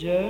C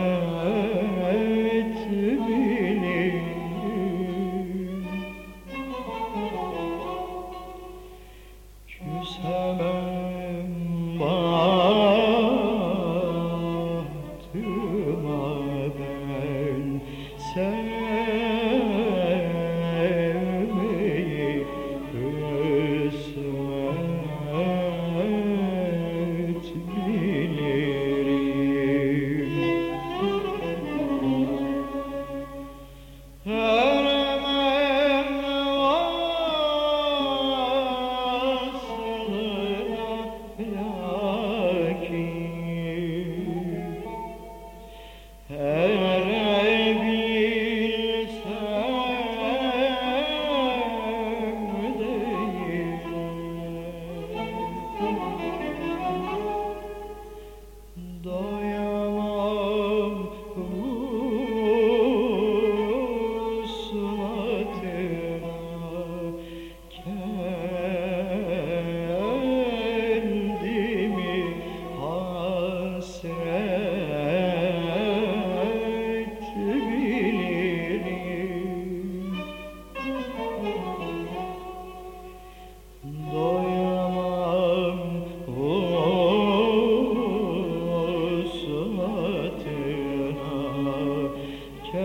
Sevmeyi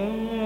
Oh.